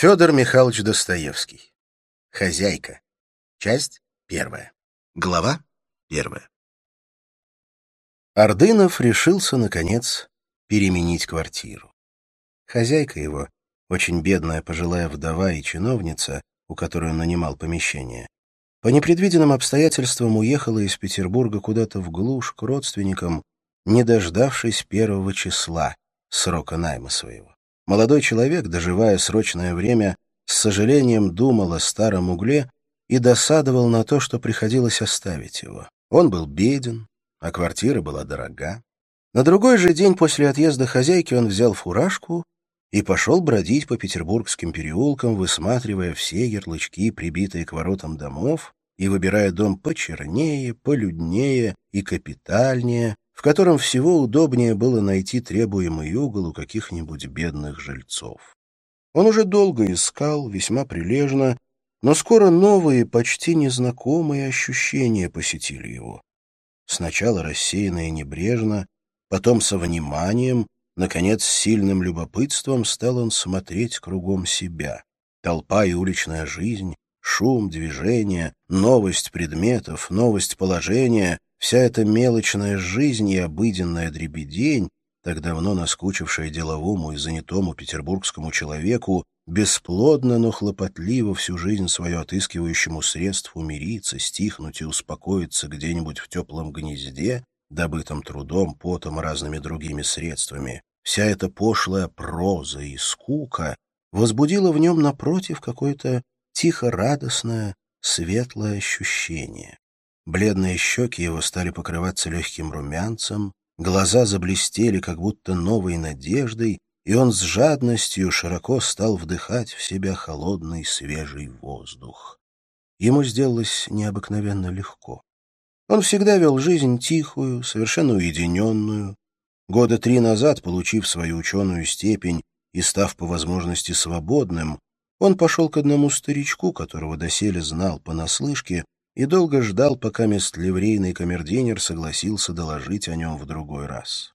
Федор Михайлович Достоевский. Хозяйка. Часть первая. Глава первая. Ордынов решился, наконец, переменить квартиру. Хозяйка его, очень бедная пожилая вдова и чиновница, у которой он нанимал помещение, по непредвиденным обстоятельствам уехала из Петербурга куда-то в глушь к родственникам, не дождавшись первого числа срока найма своего. Молодой человек, доживая срочное время, с сожалением думал о старом угле и досадовал на то, что приходилось оставить его. Он был беден, а квартира была дорога. На другой же день после отъезда хозяйки он взял фуражку и пошел бродить по петербургским переулкам, высматривая все ярлычки, прибитые к воротам домов, и выбирая дом почернее, полюднее и капитальнее, в котором всего удобнее было найти требуемый угол у каких-нибудь бедных жильцов. Он уже долго искал, весьма прилежно, но скоро новые, почти незнакомые ощущения посетили его. Сначала рассеянно и небрежно, потом со вниманием, наконец, с сильным любопытством стал он смотреть кругом себя. Толпа и уличная жизнь, шум, движение, новость предметов, новость положения Вся эта мелочная жизнь и обыденная дребедень, так давно наскучившая деловому и занятому петербургскому человеку, бесплодно, но хлопотливо всю жизнь свою отыскивающему средств умириться, стихнуть и успокоиться где-нибудь в теплом гнезде, добытым трудом, потом и разными другими средствами, вся эта пошлая проза и скука возбудила в нем, напротив, какое-то тихо-радостное, светлое ощущение. Бледные щеки его стали покрываться легким румянцем, глаза заблестели как будто новой надеждой, и он с жадностью широко стал вдыхать в себя холодный свежий воздух. Ему сделалось необыкновенно легко. Он всегда вел жизнь тихую, совершенно уединенную. Года три назад, получив свою ученую степень и став по возможности свободным, он пошел к одному старичку, которого доселе знал понаслышке, и долго ждал, пока мест ливрейный камердинер согласился доложить о нем в другой раз.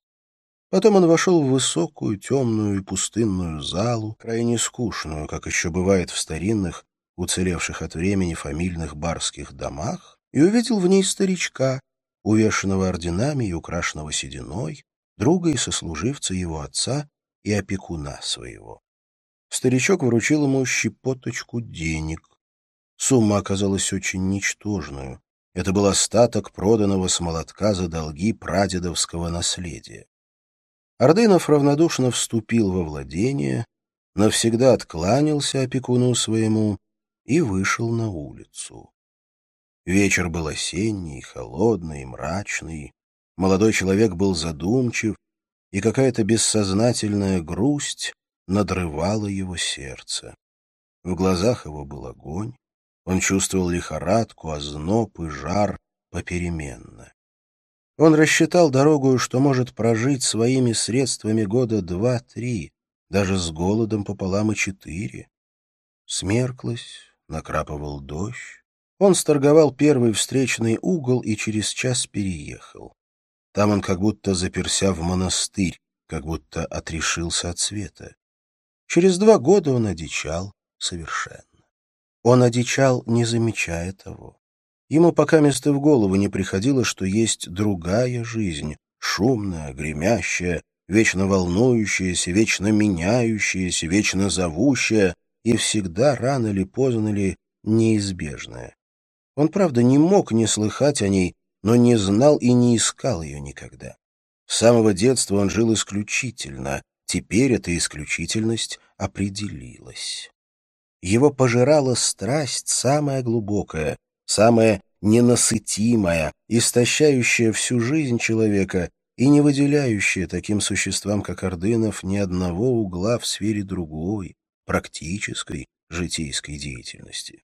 Потом он вошел в высокую, темную и пустынную залу, крайне скучную, как еще бывает в старинных, уцелевших от времени фамильных барских домах, и увидел в ней старичка, увешанного орденами и украшенного сединой, друга и сослуживца его отца и опекуна своего. Старичок вручил ему щепоточку денег, Сумма оказалась очень ничтожную. Это был остаток проданного с молотка за долги прадедовского наследия. Ордынов равнодушно вступил во владение, навсегда откланялся опекуну своему и вышел на улицу. Вечер был осенний, холодный, мрачный. Молодой человек был задумчив, и какая-то бессознательная грусть надрывала его сердце. В глазах его был огонь, он чувствовал лихорадку, озноб и жар попеременно. Он рассчитал дорогу, что может прожить своими средствами года два-три, даже с голодом пополам и четыре. Смерклось, накрапывал дождь. Он сторговал первый встречный угол и через час переехал. Там он как будто заперся в монастырь, как будто отрешился от света. Через два года он одичал совершенно. Он одичал, не замечая того. Ему пока место в голову не приходило, что есть другая жизнь, шумная, гремящая, вечно волнующаяся, вечно меняющаяся, вечно зовущая и всегда, рано или поздно ли, неизбежная. Он, правда, не мог не слыхать о ней, но не знал и не искал ее никогда. С самого детства он жил исключительно, теперь эта исключительность определилась. Его пожирала страсть самая глубокая, самая ненасытимая, истощающая всю жизнь человека и не выделяющая таким существам, как Ордынов, ни одного угла в сфере другой, практической, житейской деятельности.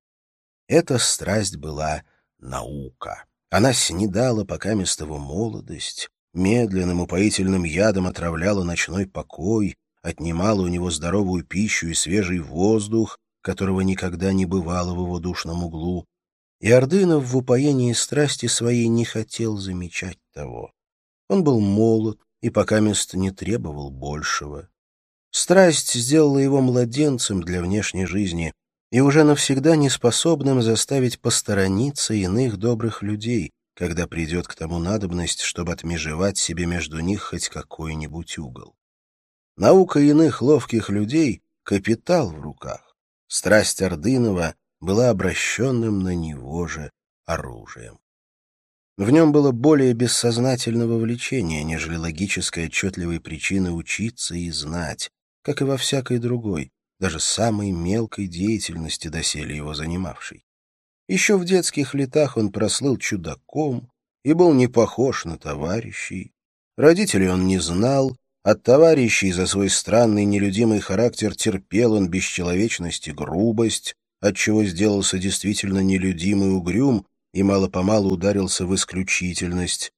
Эта страсть была наука. Она снедала пока местову молодость, медленным упоительным ядом отравляла ночной покой, отнимала у него здоровую пищу и свежий воздух, которого никогда не бывало в его душном углу, и Ордынов в упоении страсти своей не хотел замечать того. Он был молод и пока мест не требовал большего. Страсть сделала его младенцем для внешней жизни и уже навсегда неспособным заставить посторониться иных добрых людей, когда придет к тому надобность, чтобы отмежевать себе между них хоть какой-нибудь угол. Наука иных ловких людей — капитал в руках. Страсть Ордынова была обращенным на него же оружием. В нем было более бессознательного влечения, нежели логической отчетливой причины учиться и знать, как и во всякой другой, даже самой мелкой деятельности доселе его занимавшей. Еще в детских летах он прослыл чудаком и был не похож на товарищей. Родителей он не знал, от товарищей за свой странный нелюдимый характер терпел он бесчеловечность и грубость, отчего сделался действительно нелюдимый угрюм и мало-помалу ударился в исключительность.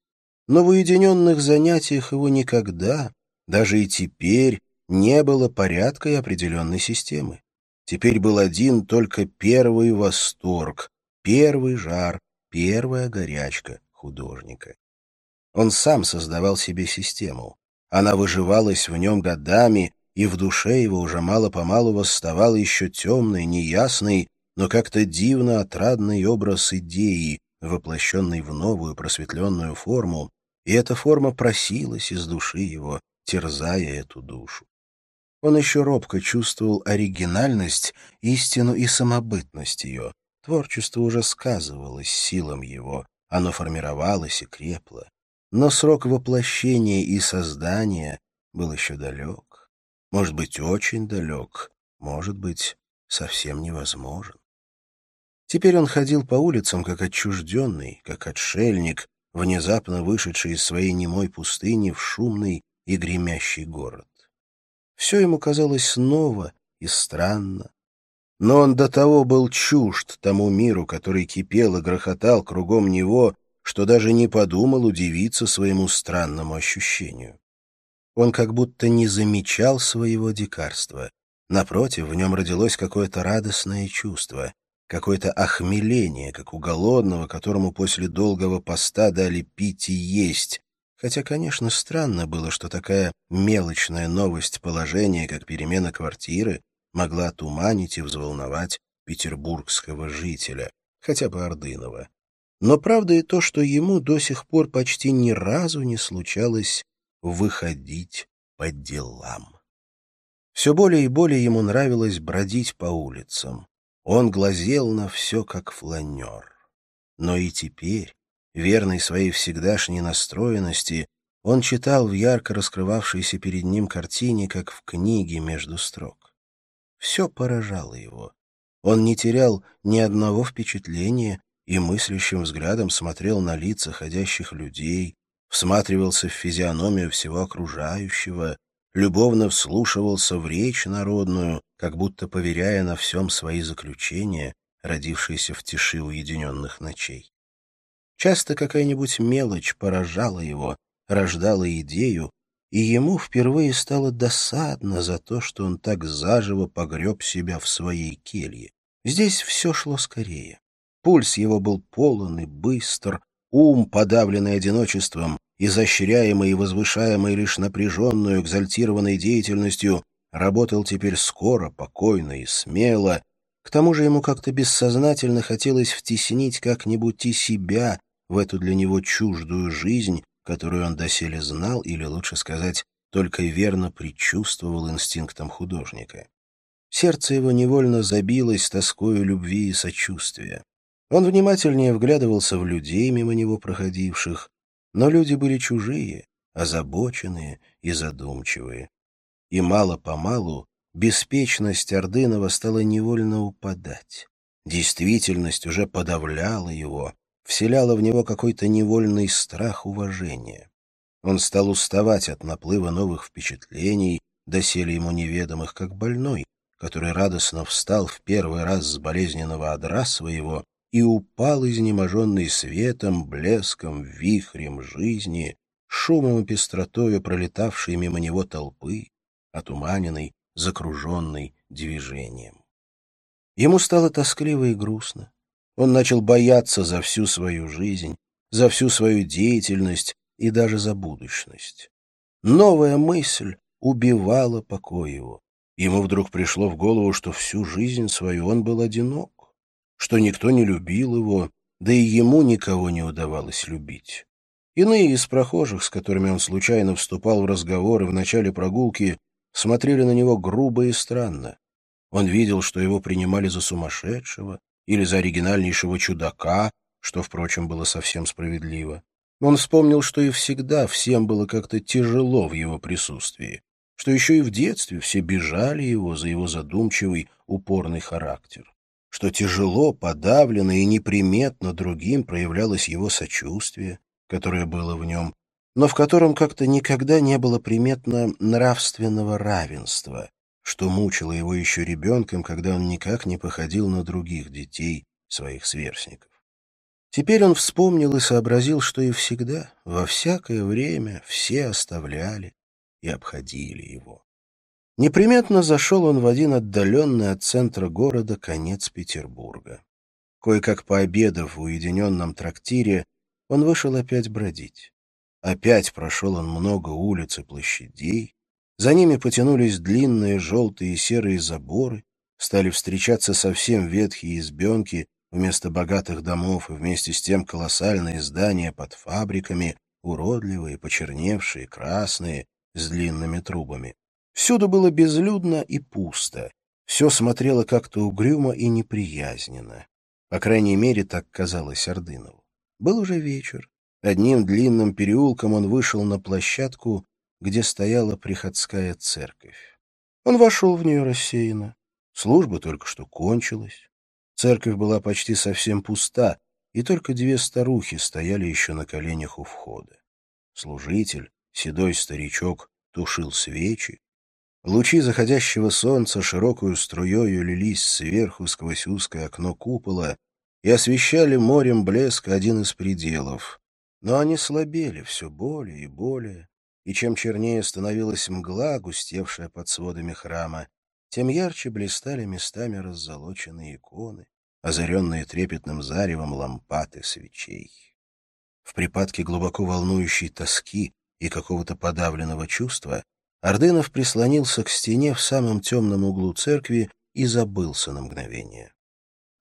Но в уединенных занятиях его никогда, даже и теперь, не было порядка и определенной системы. Теперь был один только первый восторг, первый жар, первая горячка художника. Он сам создавал себе систему. Она выживалась в нем годами, и в душе его уже мало-помалу восставал еще темный, неясный, но как-то дивно отрадный образ идеи, воплощенный в новую просветленную форму, и эта форма просилась из души его, терзая эту душу. Он еще робко чувствовал оригинальность, истину и самобытность ее. Творчество уже сказывалось силам его, оно формировалось и крепло. Но срок воплощения и создания был еще далек. Может быть, очень далек, может быть, совсем невозможен. Теперь он ходил по улицам, как отчужденный, как отшельник, внезапно вышедший из своей немой пустыни в шумный и гремящий город. Все ему казалось ново и странно. Но он до того был чужд тому миру, который кипел и грохотал кругом него, что даже не подумал удивиться своему странному ощущению. Он как будто не замечал своего дикарства. Напротив, в нем родилось какое-то радостное чувство, какое-то охмеление, как у голодного, которому после долгого поста дали пить и есть, Хотя, конечно, странно было, что такая мелочная новость положения, как перемена квартиры, могла туманить и взволновать петербургского жителя, хотя бы Ордынова. Но правда и то, что ему до сих пор почти ни разу не случалось выходить по делам. Все более и более ему нравилось бродить по улицам. Он глазел на все, как фланер. Но и теперь, Верный своей всегдашней настроенности, он читал в ярко раскрывавшейся перед ним картине, как в книге между строк. Все поражало его. Он не терял ни одного впечатления и мыслящим взглядом смотрел на лица ходящих людей, всматривался в физиономию всего окружающего, любовно вслушивался в речь народную, как будто поверяя на всем свои заключения, родившиеся в тиши уединенных ночей. Часто какая-нибудь мелочь поражала его, рождала идею, и ему впервые стало досадно за то, что он так заживо погреб себя в своей келье. Здесь все шло скорее. Пульс его был полон и быстр, ум, подавленный одиночеством, изощряемый и возвышаемый лишь напряженную, экзальтированной деятельностью, работал теперь скоро, покойно и смело. К тому же ему как-то бессознательно хотелось втеснить как-нибудь и себя в эту для него чуждую жизнь, которую он доселе знал, или, лучше сказать, только верно предчувствовал инстинктом художника. Сердце его невольно забилось тоскою любви и сочувствия. Он внимательнее вглядывался в людей, мимо него проходивших, но люди были чужие, озабоченные и задумчивые. И мало-помалу беспечность Ордынова стала невольно упадать. Действительность уже подавляла его, вселяло в него какой-то невольный страх уважения. Он стал уставать от наплыва новых впечатлений, доселе ему неведомых, как больной, который радостно встал в первый раз с болезненного одра своего и упал изнеможенный светом, блеском, вихрем жизни, шумом и пестротою пролетавшей мимо него толпы, отуманенной, закруженной движением. Ему стало тоскливо и грустно. Он начал бояться за всю свою жизнь, за всю свою деятельность и даже за будущность. Новая мысль, убивала покой его. Ему вдруг пришло в голову, что всю жизнь свою он был одинок, что никто не любил его, да и ему никого не удавалось любить. Иные из прохожих, с которыми он случайно вступал в разговоры в начале прогулки, смотрели на него грубо и странно. Он видел, что его принимали за сумасшедшего или за оригинальнейшего чудака, что, впрочем, было совсем справедливо. Он вспомнил, что и всегда всем было как-то тяжело в его присутствии, что еще и в детстве все бежали его за его задумчивый, упорный характер, что тяжело, подавленно и неприметно другим проявлялось его сочувствие, которое было в нем, но в котором как-то никогда не было приметно нравственного равенства, что мучило его еще ребенком, когда он никак не походил на других детей, своих сверстников. Теперь он вспомнил и сообразил, что и всегда, во всякое время, все оставляли и обходили его. Неприметно зашел он в один отдаленный от центра города конец Петербурга. Кое-как пообедав в уединенном трактире, он вышел опять бродить. Опять прошел он много улиц и площадей, за ними потянулись длинные желтые и серые заборы, стали встречаться совсем ветхие избенки вместо богатых домов и вместе с тем колоссальные здания под фабриками, уродливые, почерневшие, красные, с длинными трубами. Всюду было безлюдно и пусто. Все смотрело как-то угрюмо и неприязненно. По крайней мере, так казалось Ордынову. Был уже вечер. Одним длинным переулком он вышел на площадку, где стояла приходская церковь. Он вошел в нее рассеянно. Служба только что кончилась. Церковь была почти совсем пуста, и только две старухи стояли еще на коленях у входа. Служитель, седой старичок, тушил свечи. Лучи заходящего солнца широкую струею лились сверху сквозь узкое окно купола и освещали морем блеска один из пределов. Но они слабели все более и более, и чем чернее становилась мгла, густевшая под сводами храма, тем ярче блистали местами раззолоченные иконы, озаренные трепетным заревом лампады свечей. В припадке глубоко волнующей тоски и какого-то подавленного чувства Ордынов прислонился к стене в самом темном углу церкви и забылся на мгновение.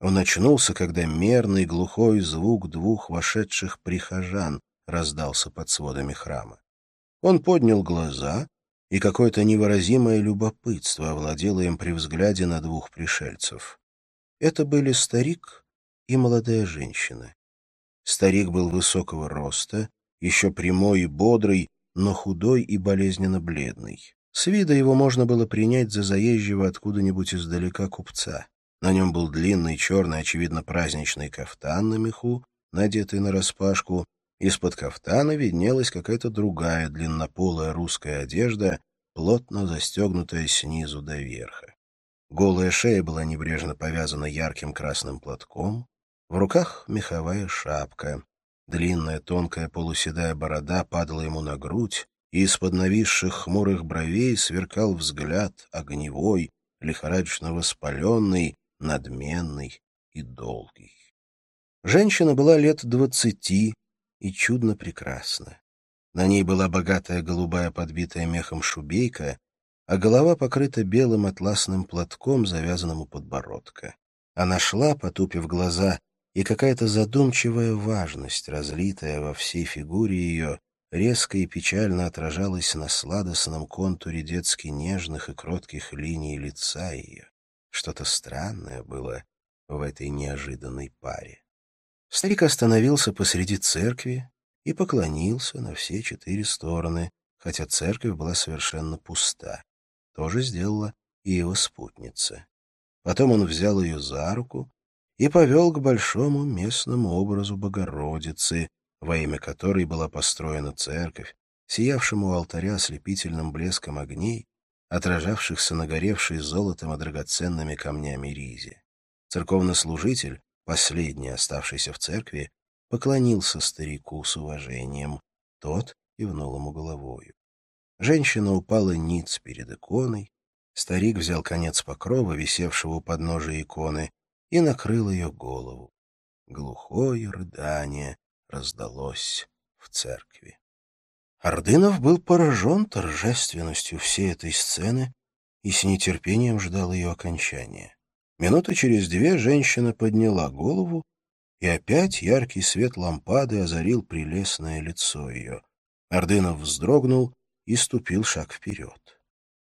Он очнулся, когда мерный глухой звук двух вошедших прихожан раздался под сводами храма. Он поднял глаза и какое-то невыразимое любопытство овладело им при взгляде на двух пришельцев. Это были старик и молодая женщина. Старик был высокого роста, еще прямой и бодрый, но худой и болезненно бледный. С вида его можно было принять за заезжего откуда-нибудь издалека купца. На нем был длинный черный, очевидно, праздничный кафтан на меху, надетый нараспашку, из-под кафтана виднелась какая-то другая длиннополая русская одежда, плотно застегнутая снизу до верха. Голая шея была небрежно повязана ярким красным платком, в руках меховая шапка. Длинная тонкая полуседая борода падала ему на грудь, и из-под нависших хмурых бровей сверкал взгляд огневой, лихорадочно воспаленный, надменный и долгий. Женщина была лет двадцати, и чудно прекрасна. На ней была богатая голубая подбитая мехом шубейка, а голова покрыта белым атласным платком, завязанным у подбородка. Она шла, потупив глаза, и какая-то задумчивая важность, разлитая во всей фигуре ее, резко и печально отражалась на сладостном контуре детски нежных и кротких линий лица ее. Что-то странное было в этой неожиданной паре. Старик остановился посреди церкви и поклонился на все четыре стороны, хотя церковь была совершенно пуста. То же сделала и его спутница. Потом он взял ее за руку и повел к большому местному образу Богородицы, во имя которой была построена церковь, сиявшему у алтаря ослепительным блеском огней, отражавшихся на горевшей золотом и драгоценными камнями ризе. Церковнослужитель, Последний, оставшийся в церкви, поклонился старику с уважением. Тот кивнул ему головою. Женщина упала ниц перед иконой. Старик взял конец покрова, висевшего у подножия иконы, и накрыл ее голову. Глухое рыдание раздалось в церкви. Ордынов был поражен торжественностью всей этой сцены и с нетерпением ждал ее окончания. Минуты через две женщина подняла голову, и опять яркий свет лампады озарил прелестное лицо ее. Ордынов вздрогнул и ступил шаг вперед.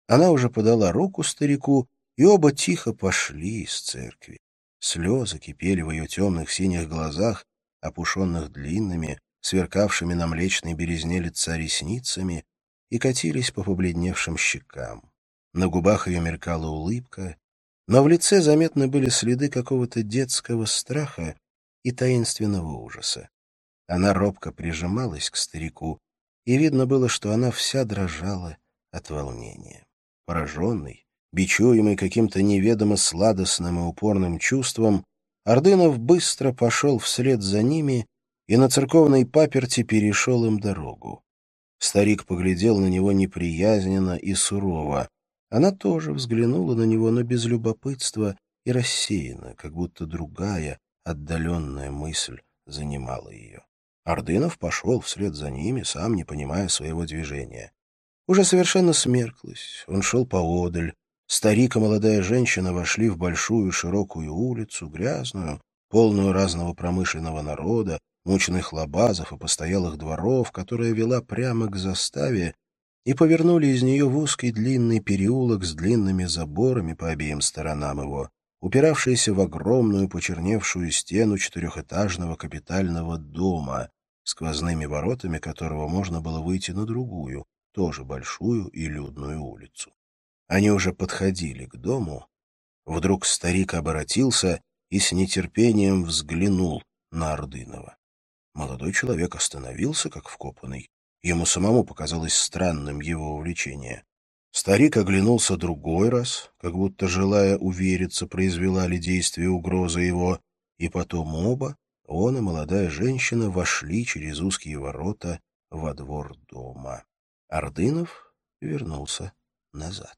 Она уже подала руку старику, и оба тихо пошли из церкви. Слезы кипели в ее темных синих глазах, опушенных длинными, сверкавшими на млечной березне лица ресницами, и катились по побледневшим щекам. На губах ее мелькала улыбка, но в лице заметны были следы какого-то детского страха и таинственного ужаса. Она робко прижималась к старику, и видно было, что она вся дрожала от волнения. Пораженный, бичуемый каким-то неведомо сладостным и упорным чувством, Ордынов быстро пошел вслед за ними и на церковной паперти перешел им дорогу. Старик поглядел на него неприязненно и сурово. Она тоже взглянула на него, но без любопытства и рассеянно, как будто другая, отдаленная мысль занимала ее. Ордынов пошел вслед за ними, сам не понимая своего движения. Уже совершенно смерклось, он шел поодаль. Старик и молодая женщина вошли в большую широкую улицу, грязную, полную разного промышленного народа, мучных лабазов и постоялых дворов, которая вела прямо к заставе, и повернули из нее в узкий длинный переулок с длинными заборами по обеим сторонам его, упиравшийся в огромную почерневшую стену четырехэтажного капитального дома, сквозными воротами которого можно было выйти на другую, тоже большую и людную улицу. Они уже подходили к дому. Вдруг старик обратился и с нетерпением взглянул на Ордынова. Молодой человек остановился, как вкопанный. Ему самому показалось странным его увлечение. Старик оглянулся другой раз, как будто, желая увериться, произвела ли действие угроза его, и потом оба, он и молодая женщина вошли через узкие ворота во двор дома. Ордынов вернулся назад.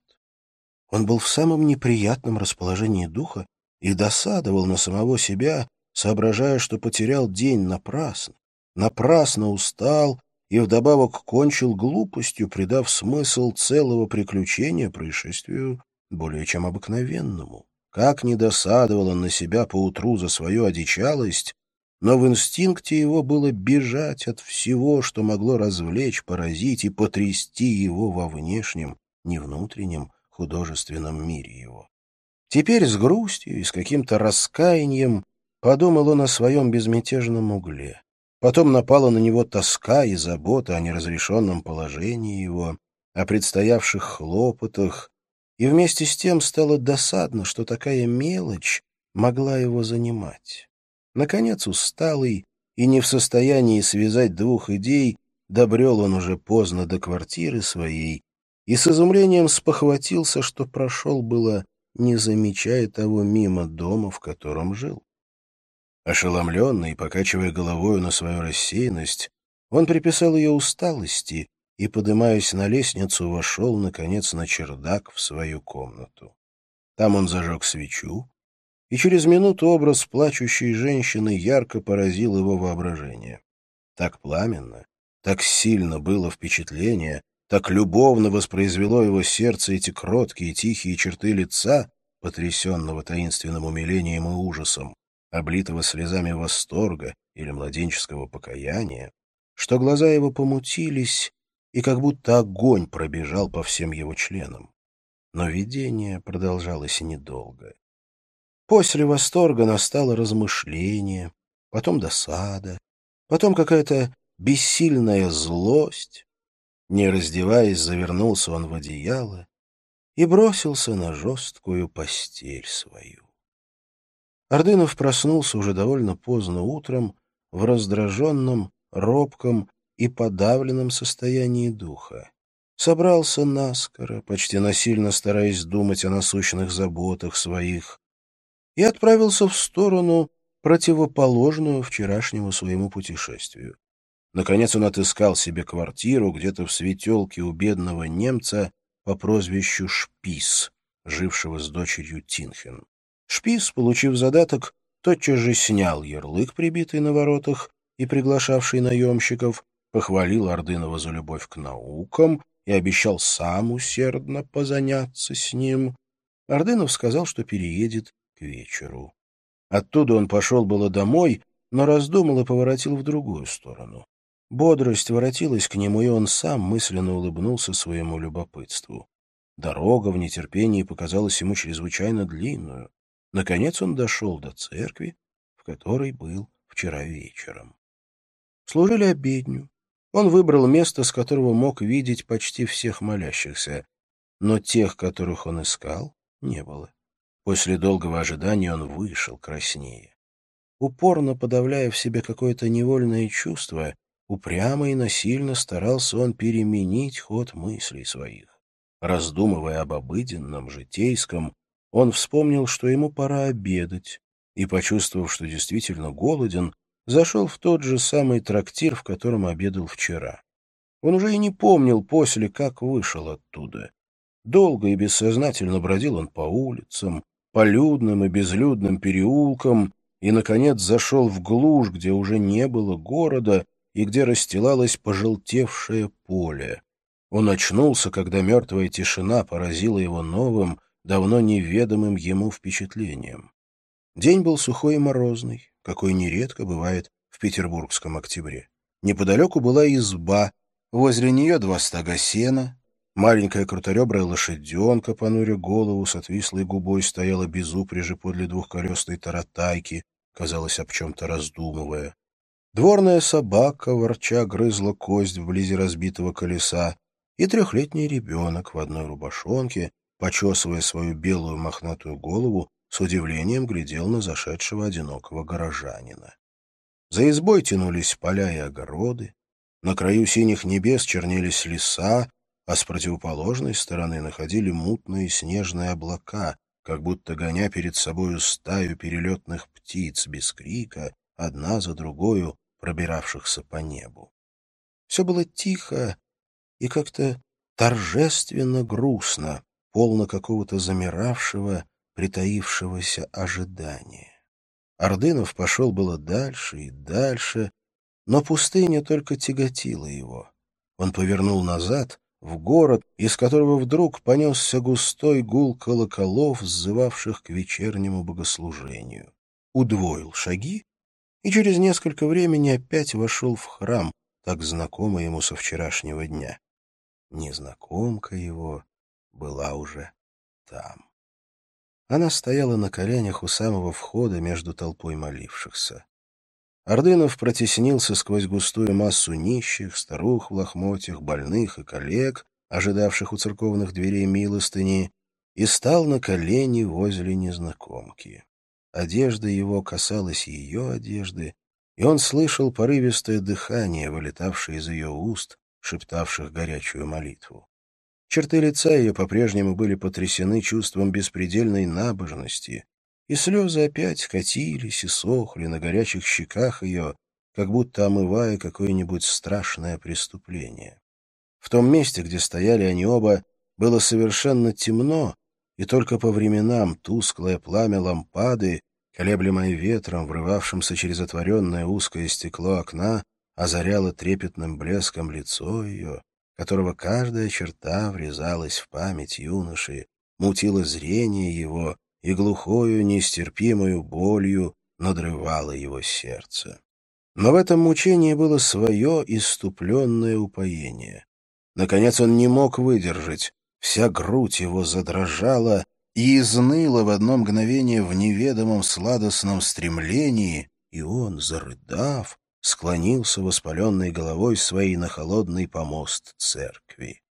Он был в самом неприятном расположении духа и досадовал на самого себя, соображая, что потерял день напрасно, напрасно устал и вдобавок кончил глупостью, придав смысл целого приключения происшествию более чем обыкновенному. Как не досадовал он на себя поутру за свою одичалость, но в инстинкте его было бежать от всего, что могло развлечь, поразить и потрясти его во внешнем, не внутреннем, художественном мире его. Теперь с грустью и с каким-то раскаянием подумал он о своем безмятежном угле. Потом напала на него тоска и забота о неразрешенном положении его, о предстоявших хлопотах, и вместе с тем стало досадно, что такая мелочь могла его занимать. Наконец, усталый и не в состоянии связать двух идей, добрел он уже поздно до квартиры своей и с изумлением спохватился, что прошел было, не замечая того мимо дома, в котором жил. Ошеломленный, покачивая головою на свою рассеянность, он приписал ее усталости и, подымаясь на лестницу, вошел, наконец, на чердак в свою комнату. Там он зажег свечу, и через минуту образ плачущей женщины ярко поразил его воображение. Так пламенно, так сильно было впечатление, так любовно воспроизвело его сердце эти кроткие тихие черты лица, потрясенного таинственным умилением и ужасом, облитого слезами восторга или младенческого покаяния, что глаза его помутились, и как будто огонь пробежал по всем его членам. Но видение продолжалось недолго. После восторга настало размышление, потом досада, потом какая-то бессильная злость. Не раздеваясь, завернулся он в одеяло и бросился на жесткую постель свою. Ордынов проснулся уже довольно поздно утром в раздраженном, робком и подавленном состоянии духа. Собрался наскоро, почти насильно стараясь думать о насущных заботах своих, и отправился в сторону, противоположную вчерашнему своему путешествию. Наконец он отыскал себе квартиру где-то в светелке у бедного немца по прозвищу Шпис, жившего с дочерью Тинхен. Шпис, получив задаток, тотчас же снял ярлык, прибитый на воротах и приглашавший наемщиков, похвалил Ордынова за любовь к наукам и обещал сам усердно позаняться с ним. Ордынов сказал, что переедет к вечеру. Оттуда он пошел было домой, но раздумал и поворотил в другую сторону. Бодрость воротилась к нему, и он сам мысленно улыбнулся своему любопытству. Дорога в нетерпении показалась ему чрезвычайно длинную. Наконец он дошел до церкви, в которой был вчера вечером. Служили обедню. Он выбрал место, с которого мог видеть почти всех молящихся, но тех, которых он искал, не было. После долгого ожидания он вышел краснее. Упорно подавляя в себе какое-то невольное чувство, упрямо и насильно старался он переменить ход мыслей своих. Раздумывая об обыденном, житейском, он вспомнил, что ему пора обедать, и, почувствовав, что действительно голоден, зашел в тот же самый трактир, в котором обедал вчера. Он уже и не помнил после, как вышел оттуда. Долго и бессознательно бродил он по улицам, по людным и безлюдным переулкам, и, наконец, зашел в глушь, где уже не было города и где расстилалось пожелтевшее поле. Он очнулся, когда мертвая тишина поразила его новым, давно неведомым ему впечатлением. День был сухой и морозный, какой нередко бывает в петербургском октябре. Неподалеку была изба, возле нее два стога сена, маленькая круторебрая лошаденка, понуря голову, с отвислой губой стояла без упряжи подле двухколесной таратайки, казалось, об чем-то раздумывая. Дворная собака, ворча, грызла кость вблизи разбитого колеса, и трехлетний ребенок в одной рубашонке, почесывая свою белую мохнатую голову, с удивлением глядел на зашедшего одинокого горожанина. За избой тянулись поля и огороды, на краю синих небес чернелись леса, а с противоположной стороны находили мутные снежные облака, как будто гоня перед собою стаю перелетных птиц без крика, одна за другою пробиравшихся по небу. Все было тихо и как-то торжественно грустно, полно какого-то замиравшего, притаившегося ожидания. Ордынов пошел было дальше и дальше, но пустыня только тяготила его. Он повернул назад, в город, из которого вдруг понесся густой гул колоколов, сзывавших к вечернему богослужению. Удвоил шаги и через несколько времени опять вошел в храм, так знакомый ему со вчерашнего дня. Незнакомка его была уже там. Она стояла на коленях у самого входа между толпой молившихся. Ордынов протеснился сквозь густую массу нищих, старух в лохмотьях, больных и коллег, ожидавших у церковных дверей милостыни, и стал на колени возле незнакомки. Одежда его касалась ее одежды, и он слышал порывистое дыхание, вылетавшее из ее уст, шептавших горячую молитву. Черты лица ее по-прежнему были потрясены чувством беспредельной набожности, и слезы опять катились и сохли на горячих щеках ее, как будто омывая какое-нибудь страшное преступление. В том месте, где стояли они оба, было совершенно темно, и только по временам тусклое пламя лампады, колеблемое ветром, врывавшимся через отворенное узкое стекло окна, озаряло трепетным блеском лицо ее, которого каждая черта врезалась в память юноши, мутила зрение его и глухою нестерпимою болью надрывала его сердце. Но в этом мучении было свое иступленное упоение. Наконец он не мог выдержать, вся грудь его задрожала и изныла в одно мгновение в неведомом сладостном стремлении, и он, зарыдав, склонился воспаленной головой своей на холодный помост церкви.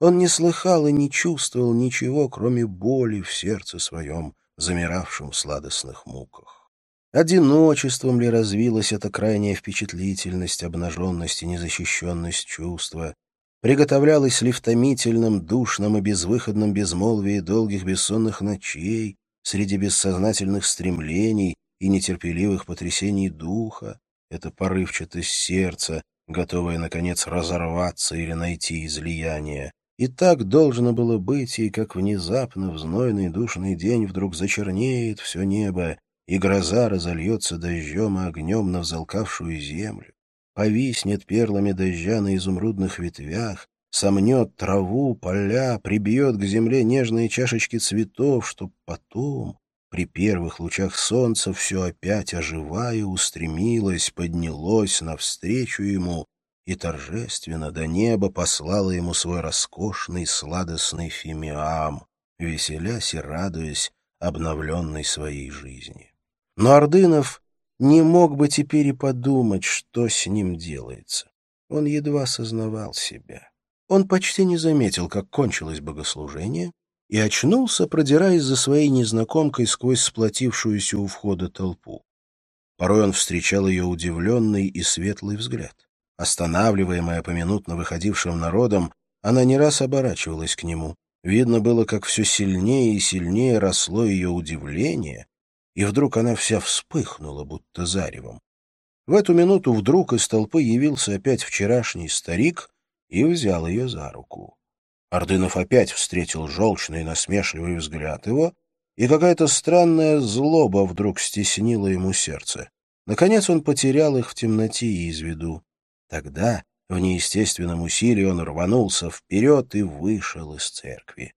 Он не слыхал и не чувствовал ничего, кроме боли в сердце своем, замиравшем в сладостных муках. Одиночеством ли развилась эта крайняя впечатлительность, обнаженность и незащищенность чувства? Приготовлялась ли в томительном, душном и безвыходном безмолвии долгих бессонных ночей, среди бессознательных стремлений и нетерпеливых потрясений духа, это порывчатость сердца, готовое, наконец, разорваться или найти излияние. И так должно было быть, и как внезапно в знойный душный день вдруг зачернеет все небо, и гроза разольется дождем и огнем на взалкавшую землю. Повиснет перлами дождя на изумрудных ветвях, сомнет траву, поля, прибьет к земле нежные чашечки цветов, чтоб потом, при первых лучах солнца, все опять оживая устремилось, поднялось навстречу ему и торжественно до неба послала ему свой роскошный сладостный фимиам, веселясь и радуясь обновленной своей жизни. Но Ордынов не мог бы теперь и подумать, что с ним делается. Он едва сознавал себя. Он почти не заметил, как кончилось богослужение, и очнулся, продираясь за своей незнакомкой сквозь сплотившуюся у входа толпу. Порой он встречал ее удивленный и светлый взгляд. Останавливаемая поминутно выходившим народом, она не раз оборачивалась к нему. Видно было, как все сильнее и сильнее росло ее удивление, и вдруг она вся вспыхнула, будто заревом. В эту минуту вдруг из толпы явился опять вчерашний старик и взял ее за руку. Ордынов опять встретил желчный насмешливый взгляд его, и какая-то странная злоба вдруг стеснила ему сердце. Наконец он потерял их в темноте из виду. Тогда в неестественном усилии он рванулся вперед и вышел из церкви.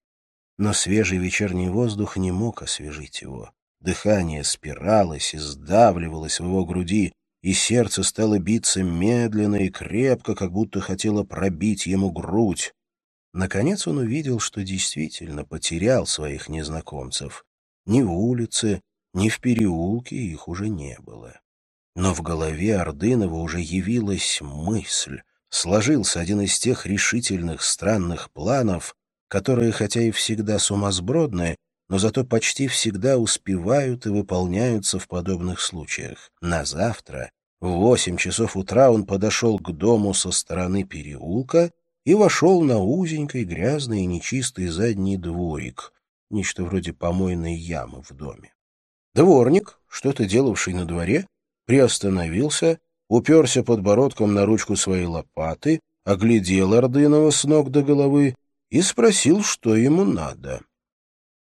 Но свежий вечерний воздух не мог освежить его. Дыхание спиралось и сдавливалось в его груди, и сердце стало биться медленно и крепко, как будто хотело пробить ему грудь. Наконец он увидел, что действительно потерял своих незнакомцев. Ни в улице, ни в переулке их уже не было. Но в голове Ордынова уже явилась мысль, сложился один из тех решительных странных планов, которые, хотя и всегда сумасбродны, но зато почти всегда успевают и выполняются в подобных случаях. На завтра в восемь часов утра он подошел к дому со стороны переулка и вошел на узенький, грязный и нечистый задний дворик, нечто вроде помойной ямы в доме. Дворник, что-то делавший на дворе, приостановился, уперся подбородком на ручку своей лопаты, оглядел Ордынова с ног до головы и спросил, что ему надо.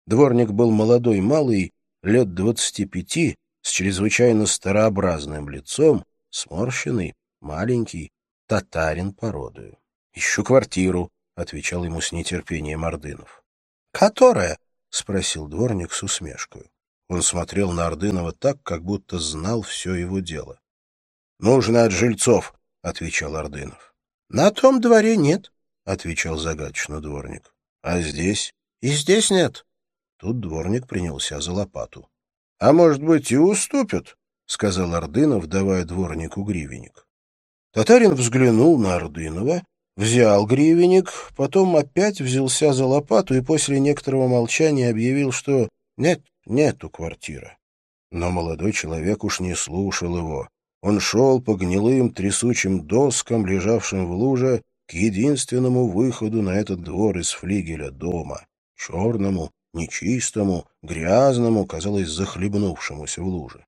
Дворник был молодой малый, лет двадцати пяти, с чрезвычайно старообразным лицом, сморщенный, маленький, татарин породою. — Ищу квартиру, — отвечал ему с нетерпением Ордынов. — Которая? — спросил дворник с усмешкой. Он смотрел на Ордынова так, как будто знал все его дело. — Нужно от жильцов, — отвечал Ордынов. — На том дворе нет, — отвечал загадочно дворник. — А здесь? — И здесь нет. Тут дворник принялся за лопату. — А может быть, и уступят, — сказал Ордынов, давая дворнику гривенник. Татарин взглянул на Ордынова, взял гривенник, потом опять взялся за лопату и после некоторого молчания объявил, что нет, нету квартиры. Но молодой человек уж не слушал его. Он шел по гнилым трясучим доскам, лежавшим в луже, к единственному выходу на этот двор из флигеля дома, черному, нечистому, грязному, казалось, захлебнувшемуся в луже.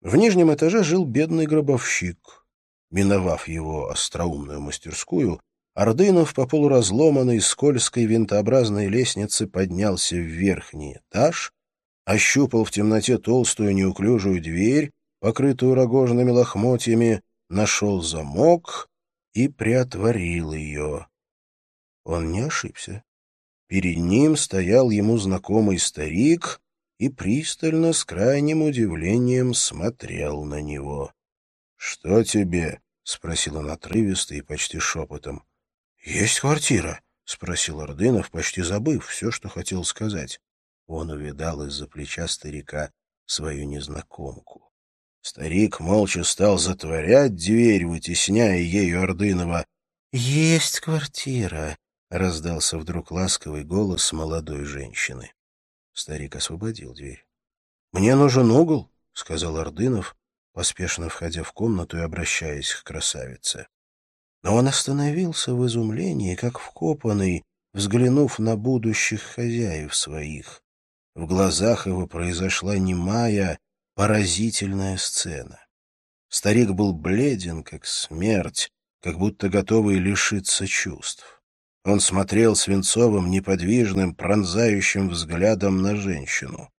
В нижнем этаже жил бедный гробовщик. Миновав его остроумную мастерскую, Ордынов по полуразломанной скользкой винтообразной лестнице поднялся в верхний этаж ощупал в темноте толстую неуклюжую дверь, покрытую рогожными лохмотьями, нашел замок и приотворил ее. Он не ошибся. Перед ним стоял ему знакомый старик и пристально, с крайним удивлением, смотрел на него. — Что тебе? — спросил он отрывисто и почти шепотом. — Есть квартира? — спросил Ордынов, почти забыв все, что хотел сказать. Он увидал из-за плеча старика свою незнакомку. Старик молча стал затворять дверь, вытесняя ею Ордынова. — Есть квартира, — раздался вдруг ласковый голос молодой женщины. Старик освободил дверь. — Мне нужен угол, — сказал Ордынов, поспешно входя в комнату и обращаясь к красавице. Но он остановился в изумлении, как вкопанный, взглянув на будущих хозяев своих. В глазах его произошла немая, поразительная сцена. Старик был бледен, как смерть, как будто готовый лишиться чувств. Он смотрел свинцовым, неподвижным, пронзающим взглядом на женщину.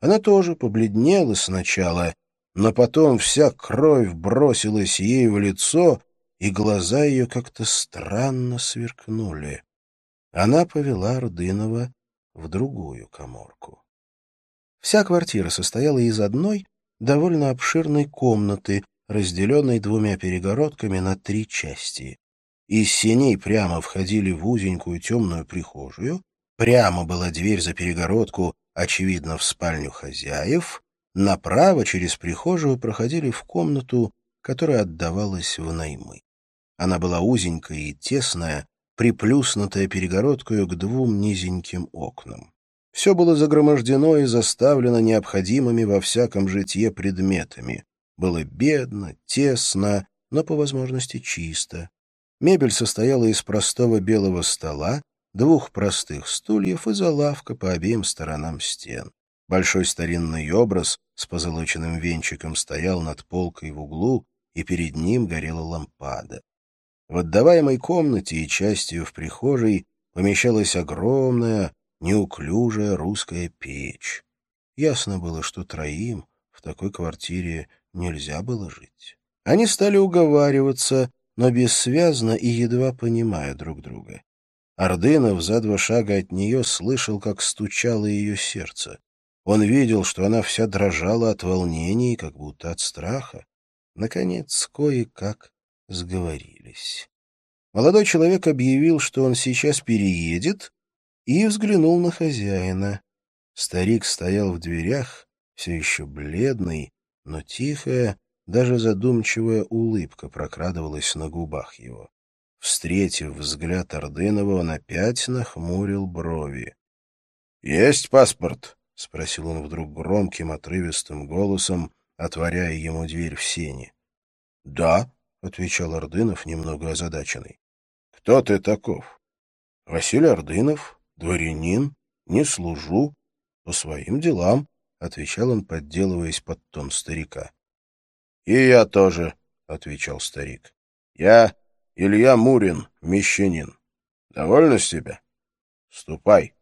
Она тоже побледнела сначала, но потом вся кровь бросилась ей в лицо, и глаза ее как-то странно сверкнули. Она повела Ордынова в другую коморку. Вся квартира состояла из одной, довольно обширной комнаты, разделенной двумя перегородками на три части. Из сеней прямо входили в узенькую темную прихожую, прямо была дверь за перегородку, очевидно, в спальню хозяев, направо через прихожую проходили в комнату, которая отдавалась в наймы. Она была узенькая и тесная, приплюснутая перегородкою к двум низеньким окнам. Все было загромождено и заставлено необходимыми во всяком житье предметами. Было бедно, тесно, но по возможности чисто. Мебель состояла из простого белого стола, двух простых стульев и залавка по обеим сторонам стен. Большой старинный образ с позолоченным венчиком стоял над полкой в углу, и перед ним горела лампада. В отдаваемой комнате и частью в прихожей помещалась огромная, неуклюжая русская печь. Ясно было, что троим в такой квартире нельзя было жить. Они стали уговариваться, но бессвязно и едва понимая друг друга. Ордынов за два шага от нее слышал, как стучало ее сердце. Он видел, что она вся дрожала от волнения и как будто от страха. Наконец, кое-как сговорились. Молодой человек объявил, что он сейчас переедет, и взглянул на хозяина. Старик стоял в дверях, все еще бледный, но тихая, даже задумчивая улыбка прокрадывалась на губах его. Встретив взгляд Ордынова, он опять нахмурил брови. — Есть паспорт? — спросил он вдруг громким, отрывистым голосом, отворяя ему дверь в сене. — Да, — отвечал Ордынов, немного озадаченный. — Кто ты таков? — Василий Ордынов, дворянин, не служу, по своим делам, — отвечал он, подделываясь под тон старика. — И я тоже, — отвечал старик. — Я Илья Мурин, мещанин. Довольно с тебя? Ступай.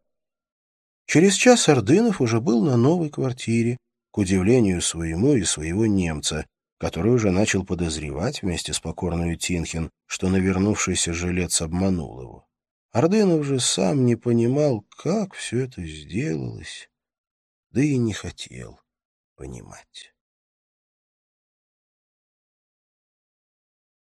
Через час Ордынов уже был на новой квартире, к удивлению своему и своего немца, который уже начал подозревать вместе с покорной Тинхин, что навернувшийся жилец обманул его. Ордынов же сам не понимал, как все это сделалось, да и не хотел понимать.